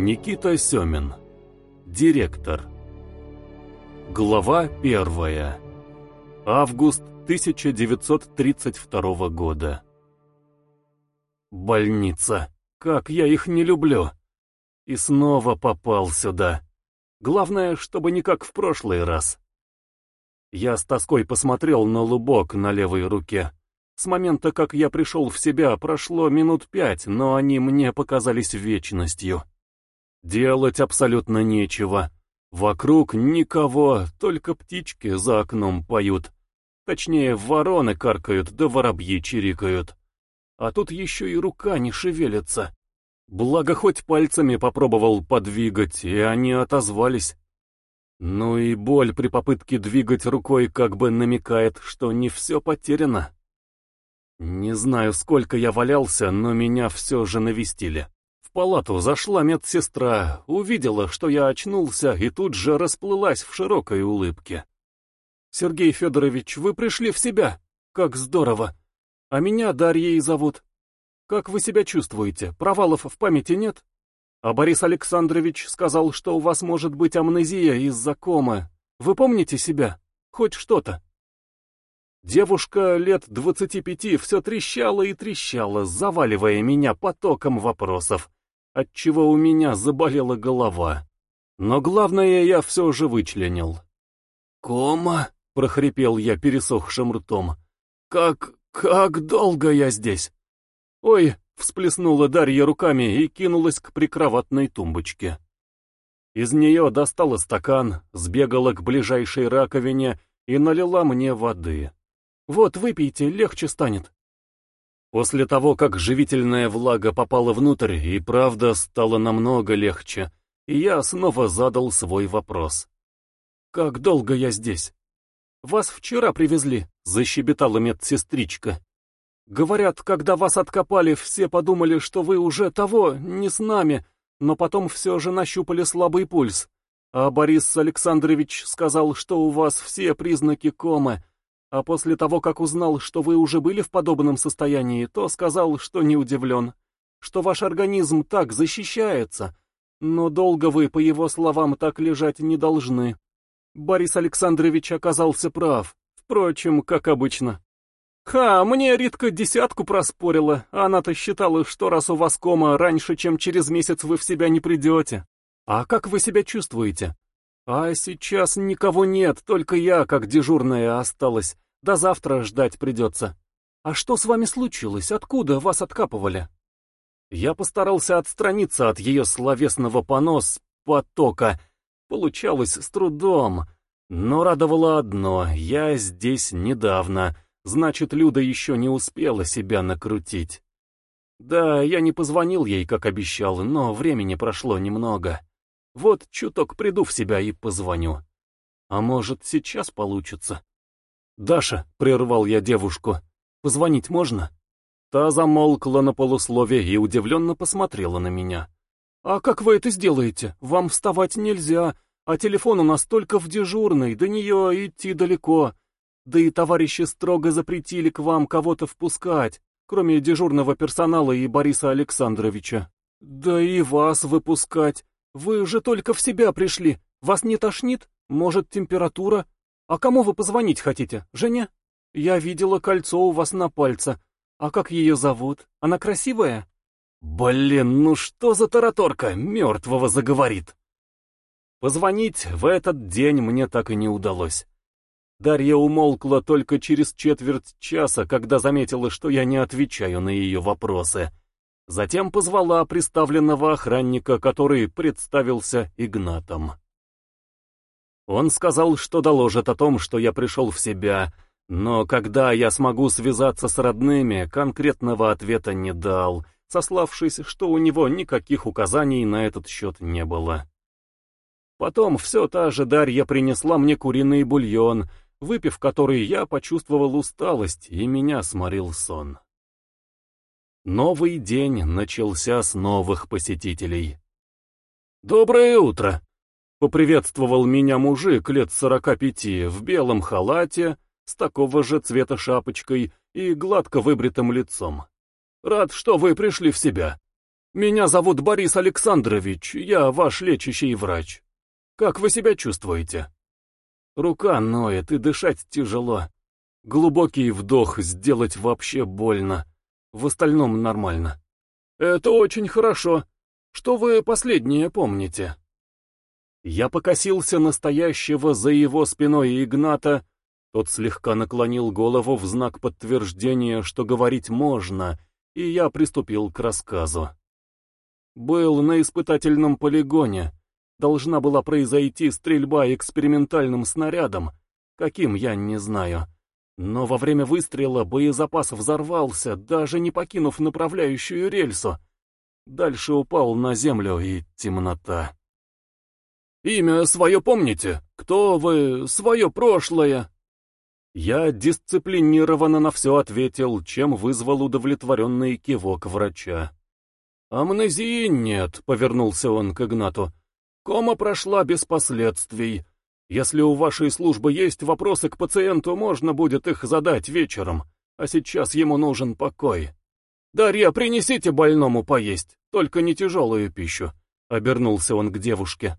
Никита Семин. Директор. Глава первая. Август 1932 года. Больница. Как я их не люблю. И снова попал сюда. Главное, чтобы не как в прошлый раз. Я с тоской посмотрел на лубок на левой руке. С момента, как я пришел в себя, прошло минут пять, но они мне показались вечностью. Делать абсолютно нечего. Вокруг никого, только птички за окном поют. Точнее, вороны каркают, да воробьи чирикают. А тут еще и рука не шевелится. Благо, хоть пальцами попробовал подвигать, и они отозвались. Ну и боль при попытке двигать рукой как бы намекает, что не все потеряно. Не знаю, сколько я валялся, но меня все же навестили. Палату зашла медсестра, увидела, что я очнулся, и тут же расплылась в широкой улыбке. «Сергей Федорович, вы пришли в себя? Как здорово! А меня Дарьей зовут. Как вы себя чувствуете? Провалов в памяти нет? А Борис Александрович сказал, что у вас может быть амнезия из-за комы. Вы помните себя? Хоть что-то?» Девушка лет двадцати пяти все трещала и трещала, заваливая меня потоком вопросов, отчего у меня заболела голова. Но главное я все же вычленил. «Кома?» — прохрипел я пересохшим ртом. «Как... как долго я здесь?» «Ой!» — всплеснула Дарья руками и кинулась к прикроватной тумбочке. Из нее достала стакан, сбегала к ближайшей раковине и налила мне воды. Вот, выпейте, легче станет. После того, как живительная влага попала внутрь, и правда стало намного легче, я снова задал свой вопрос. «Как долго я здесь?» «Вас вчера привезли», — защебетала медсестричка. «Говорят, когда вас откопали, все подумали, что вы уже того, не с нами, но потом все же нащупали слабый пульс. А Борис Александрович сказал, что у вас все признаки комы, а после того, как узнал, что вы уже были в подобном состоянии, то сказал, что не удивлен, что ваш организм так защищается, но долго вы, по его словам, так лежать не должны. Борис Александрович оказался прав, впрочем, как обычно. Ха, мне Ритка десятку проспорила, она-то считала, что раз у вас кома, раньше, чем через месяц вы в себя не придете. А как вы себя чувствуете? А сейчас никого нет, только я, как дежурная, осталась. До завтра ждать придется. А что с вами случилось? Откуда вас откапывали? Я постарался отстраниться от ее словесного понос, потока. Получалось с трудом. Но радовало одно, я здесь недавно, значит, Люда еще не успела себя накрутить. Да, я не позвонил ей, как обещал, но времени прошло немного. Вот чуток приду в себя и позвоню. А может, сейчас получится? «Даша», — прервал я девушку, — «позвонить можно?» Та замолкла на полуслове и удивленно посмотрела на меня. «А как вы это сделаете? Вам вставать нельзя, а телефон у нас только в дежурной, до нее идти далеко. Да и товарищи строго запретили к вам кого-то впускать, кроме дежурного персонала и Бориса Александровича. Да и вас выпускать. Вы же только в себя пришли. Вас не тошнит? Может, температура? А кому вы позвонить хотите? Жене? Я видела кольцо у вас на пальце. А как ее зовут? Она красивая? Блин, ну что за тараторка? Мертвого заговорит. Позвонить в этот день мне так и не удалось. Дарья умолкла только через четверть часа, когда заметила, что я не отвечаю на ее вопросы. Затем позвала приставленного охранника, который представился Игнатом. Он сказал, что доложит о том, что я пришел в себя, но когда я смогу связаться с родными, конкретного ответа не дал, сославшись, что у него никаких указаний на этот счет не было. Потом все та же Дарья принесла мне куриный бульон, выпив который я почувствовал усталость, и меня сморил сон. Новый день начался с новых посетителей. «Доброе утро!» — поприветствовал меня мужик лет сорока пяти в белом халате, с такого же цвета шапочкой и гладко выбритым лицом. «Рад, что вы пришли в себя. Меня зовут Борис Александрович, я ваш лечащий врач. Как вы себя чувствуете? Рука ноет и дышать тяжело. Глубокий вдох сделать вообще больно. В остальном нормально. Это очень хорошо. Что вы последнее помните? Я покосился настоящего за его спиной Игната. Тот слегка наклонил голову в знак подтверждения, что говорить можно, и я приступил к рассказу. Был на испытательном полигоне. Должна была произойти стрельба экспериментальным снарядом. Каким, я не знаю. Но во время выстрела боезапас взорвался, даже не покинув направляющую рельсу. Дальше упал на землю и темнота. «Имя свое помните? Кто вы? Свое прошлое?» Я дисциплинированно на все ответил, чем вызвал удовлетворенный кивок врача. «Амнезии нет», — повернулся он к Игнату. «Кома прошла без последствий. Если у вашей службы есть вопросы к пациенту, можно будет их задать вечером, а сейчас ему нужен покой. Дарья, принесите больному поесть, только не тяжелую пищу», — обернулся он к девушке.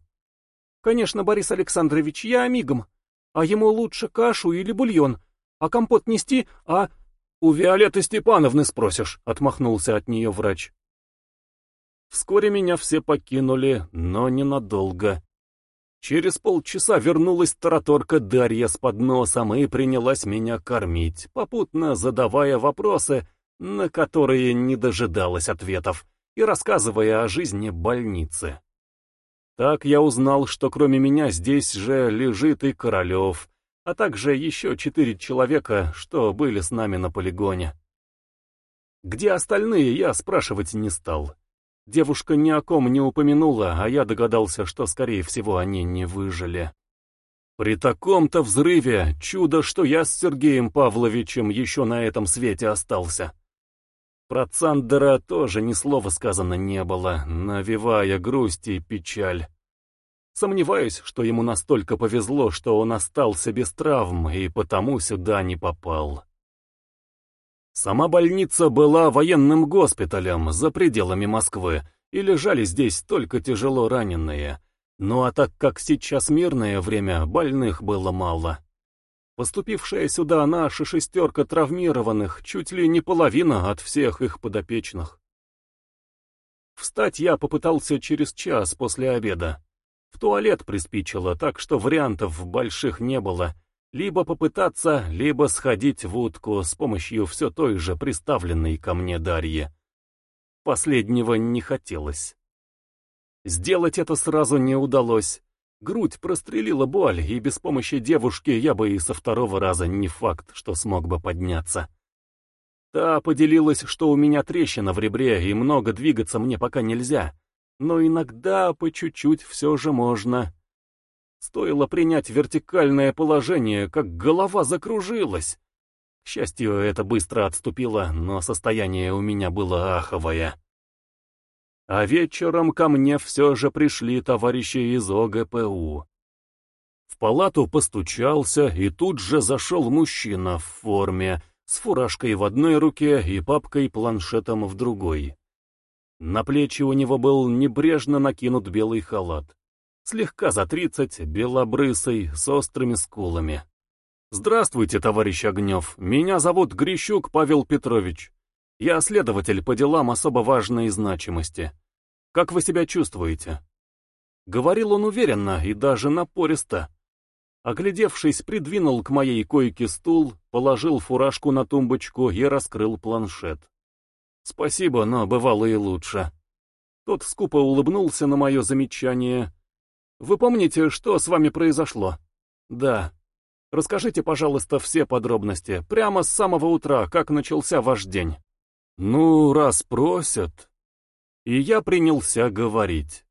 «Конечно, Борис Александрович, я мигом. А ему лучше кашу или бульон, а компот нести, а...» «У Виолетты Степановны спросишь», — отмахнулся от нее врач. Вскоре меня все покинули, но ненадолго. Через полчаса вернулась тараторка Дарья с подносом и принялась меня кормить, попутно задавая вопросы, на которые не дожидалась ответов, и рассказывая о жизни больницы. Так я узнал, что кроме меня здесь же лежит и Королев, а также еще четыре человека, что были с нами на полигоне. Где остальные, я спрашивать не стал. Девушка ни о ком не упомянула, а я догадался, что, скорее всего, они не выжили. При таком-то взрыве чудо, что я с Сергеем Павловичем еще на этом свете остался. Про Цандера тоже ни слова сказано не было, навевая грусть и печаль. Сомневаюсь, что ему настолько повезло, что он остался без травм и потому сюда не попал. Сама больница была военным госпиталем за пределами Москвы, и лежали здесь только тяжело раненые. Ну а так как сейчас мирное время, больных было мало. Поступившая сюда наша шестерка травмированных, чуть ли не половина от всех их подопечных. Встать я попытался через час после обеда. В туалет приспичило, так что вариантов больших не было — либо попытаться, либо сходить в утку с помощью все той же приставленной ко мне Дарьи. Последнего не хотелось. Сделать это сразу не удалось. Грудь прострелила боль, и без помощи девушки я бы и со второго раза не факт, что смог бы подняться. Та поделилась, что у меня трещина в ребре, и много двигаться мне пока нельзя. Но иногда по чуть-чуть все же можно. Стоило принять вертикальное положение, как голова закружилась. К счастью, это быстро отступило, но состояние у меня было аховое. А вечером ко мне все же пришли товарищи из ОГПУ. В палату постучался, и тут же зашел мужчина в форме, с фуражкой в одной руке и папкой-планшетом в другой. На плечи у него был небрежно накинут белый халат слегка за тридцать, белобрысый, с острыми скулами. «Здравствуйте, товарищ Огнев. Меня зовут Грищук Павел Петрович. Я следователь по делам особо важной значимости. Как вы себя чувствуете?» Говорил он уверенно и даже напористо. Оглядевшись, придвинул к моей койке стул, положил фуражку на тумбочку и раскрыл планшет. «Спасибо, но бывало и лучше». Тот скупо улыбнулся на мое замечание вы помните, что с вами произошло? Да. Расскажите, пожалуйста, все подробности, прямо с самого утра, как начался ваш день. Ну, раз просят. И я принялся говорить.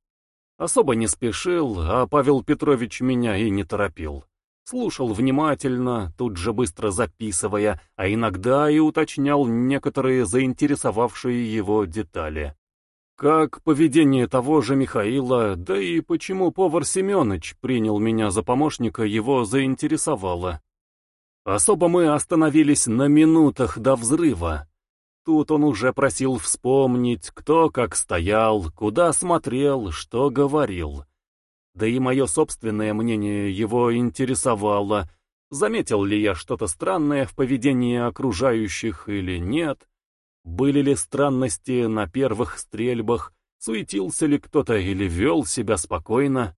Особо не спешил, а Павел Петрович меня и не торопил. Слушал внимательно, тут же быстро записывая, а иногда и уточнял некоторые заинтересовавшие его детали. Как поведение того же Михаила, да и почему повар Семенович принял меня за помощника, его заинтересовало. Особо мы остановились на минутах до взрыва. тут он уже просил вспомнить, кто как стоял, куда смотрел, что говорил. Да и мое собственное мнение его интересовало, заметил ли я что-то странное в поведении окружающих или нет, были ли странности на первых стрельбах, суетился ли кто-то или вел себя спокойно.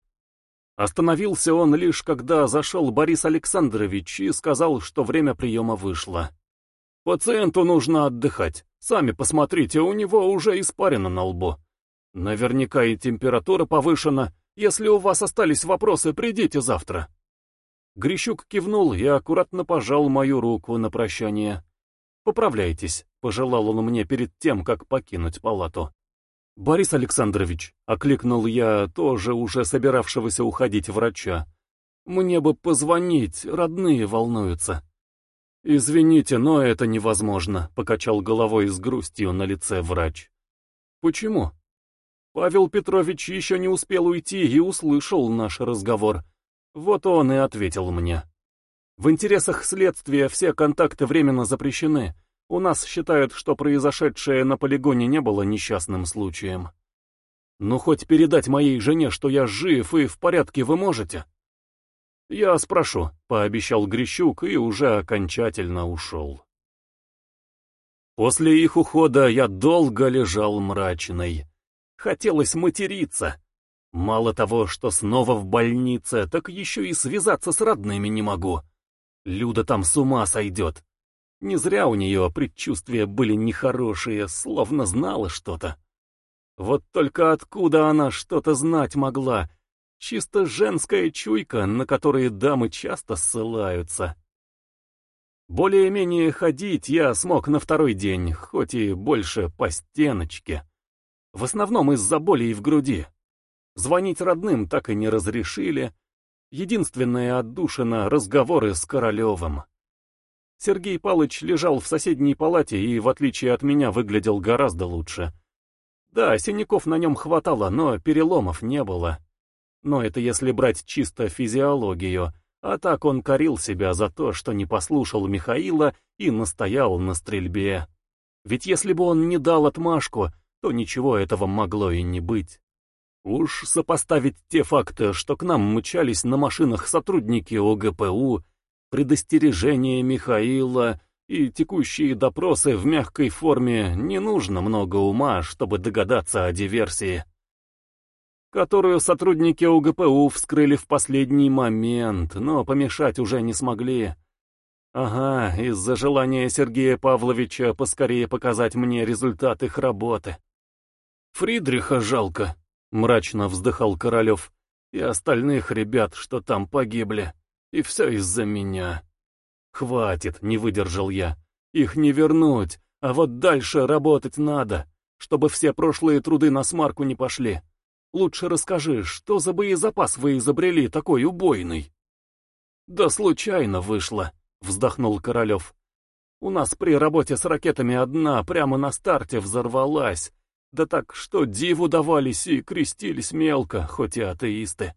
Остановился он лишь, когда зашел Борис Александрович и сказал, что время приема вышло. «Пациенту нужно отдыхать. Сами посмотрите, у него уже испарено на лбу. Наверняка и температура повышена. Если у вас остались вопросы, придите завтра». Грищук кивнул и аккуратно пожал мою руку на прощание. «Поправляйтесь», — пожелал он мне перед тем, как покинуть палату. «Борис Александрович», — окликнул я тоже уже собиравшегося уходить врача, — «мне бы позвонить, родные волнуются». «Извините, но это невозможно», — покачал головой с грустью на лице врач. «Почему?» Павел Петрович еще не успел уйти и услышал наш разговор. Вот он и ответил мне. В интересах следствия все контакты временно запрещены. У нас считают, что произошедшее на полигоне не было несчастным случаем. Ну, хоть передать моей жене, что я жив и в порядке вы можете? Я спрошу, — пообещал Грищук и уже окончательно ушел. После их ухода я долго лежал мрачный. Хотелось материться. Мало того, что снова в больнице, так еще и связаться с родными не могу. Люда там с ума сойдет. Не зря у нее предчувствия были нехорошие, словно знала что-то. Вот только откуда она что-то знать могла? Чисто женская чуйка, на которые дамы часто ссылаются. Более-менее ходить я смог на второй день, хоть и больше по стеночке. В основном из-за болей в груди. Звонить родным так и не разрешили. Единственная отдушина — разговоры с Королевым. Сергей Палыч лежал в соседней палате и, в отличие от меня, выглядел гораздо лучше. Да, синяков на нем хватало, но переломов не было. Но это если брать чисто физиологию, а так он корил себя за то, что не послушал Михаила и настоял на стрельбе. Ведь если бы он не дал отмашку, то ничего этого могло и не быть. Уж сопоставить те факты, что к нам мчались на машинах сотрудники ОГПУ, предостережения Михаила и текущие допросы в мягкой форме не нужно много ума, чтобы догадаться о диверсии, которую сотрудники УГПУ вскрыли в последний момент, но помешать уже не смогли. Ага, из-за желания Сергея Павловича поскорее показать мне результат их работы. «Фридриха жалко», — мрачно вздыхал Королев, — «и остальных ребят, что там погибли». И все из-за меня. Хватит, не выдержал я. Их не вернуть, а вот дальше работать надо, чтобы все прошлые труды на смарку не пошли. Лучше расскажи, что за боезапас вы изобрели такой убойный? Да случайно вышло, вздохнул Королев. У нас при работе с ракетами одна прямо на старте взорвалась. Да так, что диву давались и крестились мелко, хоть и атеисты.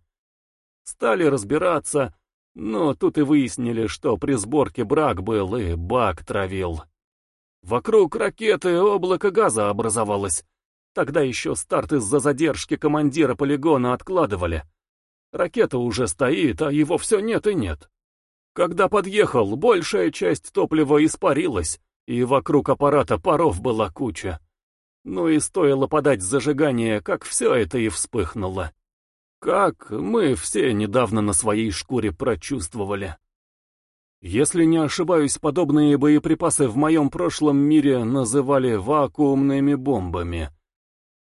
Стали разбираться, но тут и выяснили, что при сборке брак был и бак травил. Вокруг ракеты облако газа образовалось. Тогда еще старт из-за задержки командира полигона откладывали. Ракета уже стоит, а его все нет и нет. Когда подъехал, большая часть топлива испарилась, и вокруг аппарата паров была куча. Ну и стоило подать зажигание, как все это и вспыхнуло. Как мы все недавно на своей шкуре прочувствовали. Если не ошибаюсь, подобные боеприпасы в моем прошлом мире называли вакуумными бомбами.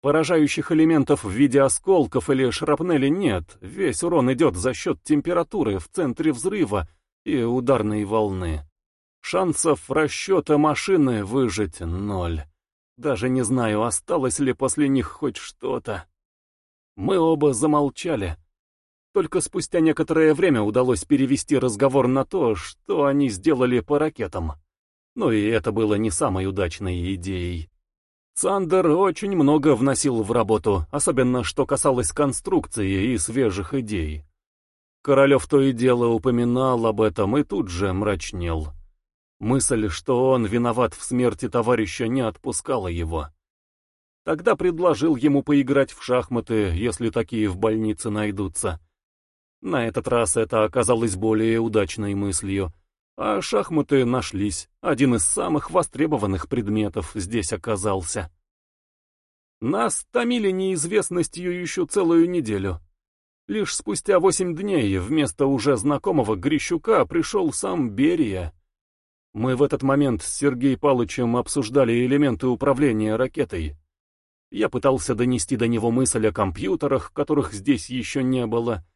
Поражающих элементов в виде осколков или шрапнели нет, весь урон идет за счет температуры в центре взрыва и ударной волны. Шансов расчета машины выжить ноль. Даже не знаю, осталось ли после них хоть что-то. Мы оба замолчали. Только спустя некоторое время удалось перевести разговор на то, что они сделали по ракетам. Но и это было не самой удачной идеей. Цандер очень много вносил в работу, особенно что касалось конструкции и свежих идей. Королев то и дело упоминал об этом и тут же мрачнел. Мысль, что он виноват в смерти товарища, не отпускала его. Тогда предложил ему поиграть в шахматы, если такие в больнице найдутся. На этот раз это оказалось более удачной мыслью, а шахматы нашлись, один из самых востребованных предметов здесь оказался. Нас томили неизвестностью еще целую неделю. Лишь спустя восемь дней вместо уже знакомого Грищука пришел сам Берия. Мы в этот момент с Сергеем Палычем обсуждали элементы управления ракетой. Я пытался донести до него мысль о компьютерах, которых здесь еще не было.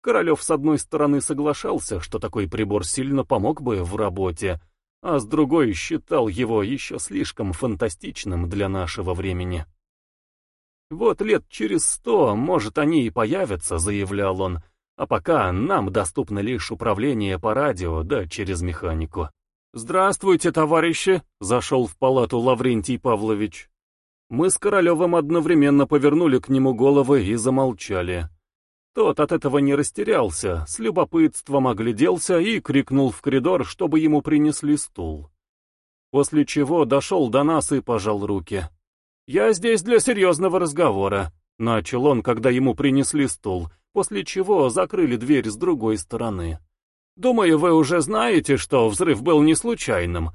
Королев с одной стороны соглашался, что такой прибор сильно помог бы в работе, а с другой считал его еще слишком фантастичным для нашего времени. «Вот лет через сто, может, они и появятся», — заявлял он, «а пока нам доступно лишь управление по радио, да через механику». «Здравствуйте, товарищи!» — зашел в палату Лаврентий Павлович. Мы с Королевым одновременно повернули к нему головы и замолчали. Тот от этого не растерялся, с любопытством огляделся и крикнул в коридор, чтобы ему принесли стул. После чего дошел до нас и пожал руки. «Я здесь для серьезного разговора», — начал он, когда ему принесли стул, после чего закрыли дверь с другой стороны. «Думаю, вы уже знаете, что взрыв был не случайным.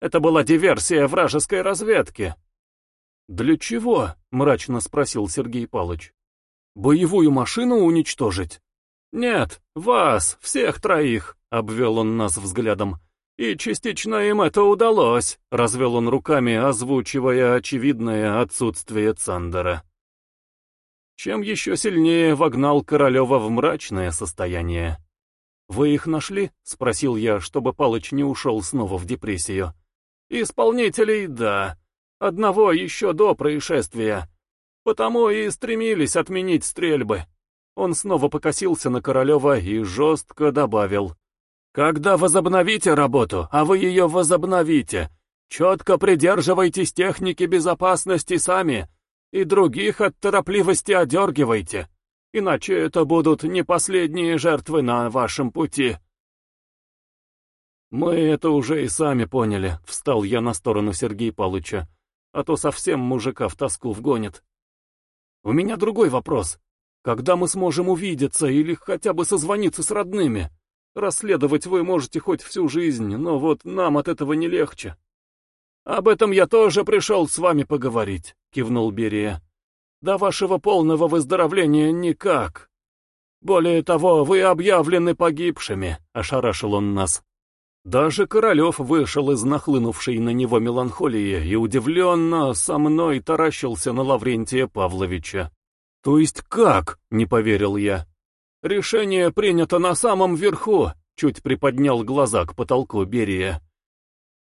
Это была диверсия вражеской разведки. «Для чего?» — мрачно спросил Сергей Палыч. «Боевую машину уничтожить?» «Нет, вас, всех троих», — обвел он нас взглядом. «И частично им это удалось», — развел он руками, озвучивая очевидное отсутствие Цандера. Чем еще сильнее вогнал Королева в мрачное состояние. «Вы их нашли?» — спросил я, чтобы Палыч не ушел снова в депрессию. «Исполнителей — да», Одного еще до происшествия. Потому и стремились отменить стрельбы. Он снова покосился на Королева и жестко добавил. «Когда возобновите работу, а вы ее возобновите, четко придерживайтесь техники безопасности сами и других от торопливости одергивайте, иначе это будут не последние жертвы на вашем пути». «Мы это уже и сами поняли», — встал я на сторону Сергея Павловича а то совсем мужика в тоску вгонит. У меня другой вопрос. Когда мы сможем увидеться или хотя бы созвониться с родными? Расследовать вы можете хоть всю жизнь, но вот нам от этого не легче. Об этом я тоже пришел с вами поговорить, кивнул Берия. До вашего полного выздоровления никак. Более того, вы объявлены погибшими, ошарашил он нас. Даже Королев вышел из нахлынувшей на него меланхолии и удивленно со мной таращился на Лаврентия Павловича. «То есть как?» — не поверил я. «Решение принято на самом верху», — чуть приподнял глаза к потолку Берия.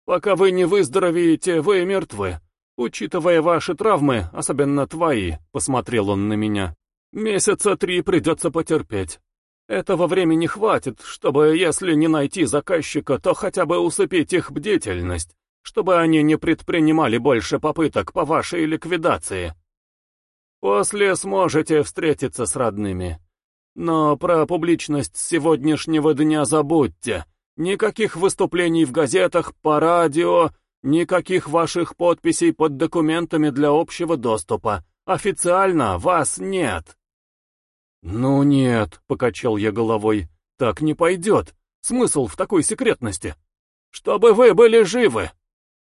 «Пока вы не выздоровеете, вы мертвы. Учитывая ваши травмы, особенно твои», — посмотрел он на меня. «Месяца три придется потерпеть. Этого времени хватит, чтобы, если не найти заказчика, то хотя бы усыпить их бдительность, чтобы они не предпринимали больше попыток по вашей ликвидации. После сможете встретиться с родными. Но про публичность сегодняшнего дня забудьте. Никаких выступлений в газетах, по радио, никаких ваших подписей под документами для общего доступа. Официально вас нет. «Ну нет», — покачал я головой, — «так не пойдет. Смысл в такой секретности? Чтобы вы были живы!»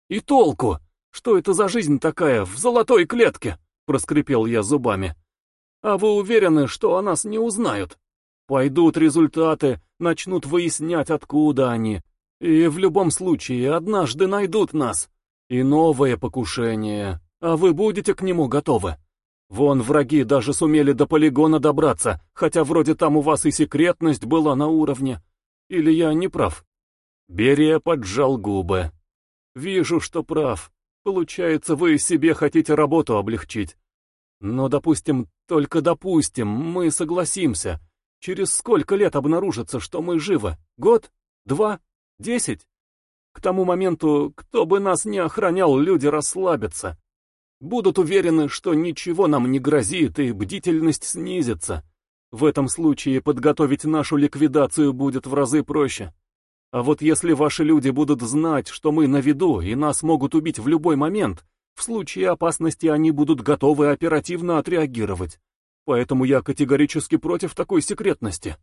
«И толку? Что это за жизнь такая в золотой клетке?» — проскрипел я зубами. «А вы уверены, что о нас не узнают? Пойдут результаты, начнут выяснять, откуда они. И в любом случае однажды найдут нас. И новое покушение. А вы будете к нему готовы?» Вон враги даже сумели до полигона добраться, хотя вроде там у вас и секретность была на уровне. Или я не прав? Берия поджал губы. Вижу, что прав. Получается, вы себе хотите работу облегчить. Но, допустим, только допустим, мы согласимся. Через сколько лет обнаружится, что мы живы? Год? Два? Десять? К тому моменту, кто бы нас не охранял, люди расслабятся. Будут уверены, что ничего нам не грозит и бдительность снизится. В этом случае подготовить нашу ликвидацию будет в разы проще. А вот если ваши люди будут знать, что мы на виду и нас могут убить в любой момент, в случае опасности они будут готовы оперативно отреагировать. Поэтому я категорически против такой секретности.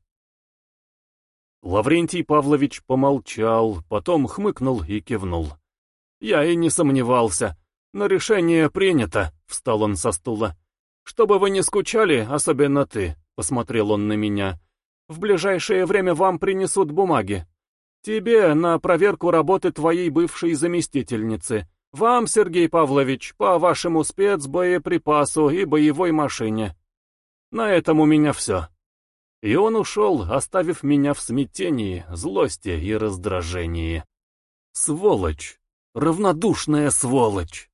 Лаврентий Павлович помолчал, потом хмыкнул и кивнул. Я и не сомневался. Но решение принято, встал он со стула. Чтобы вы не скучали, особенно ты, посмотрел он на меня. В ближайшее время вам принесут бумаги. Тебе на проверку работы твоей бывшей заместительницы. Вам, Сергей Павлович, по вашему спецбоеприпасу и боевой машине. На этом у меня все. И он ушел, оставив меня в смятении, злости и раздражении. Сволочь! Равнодушная сволочь!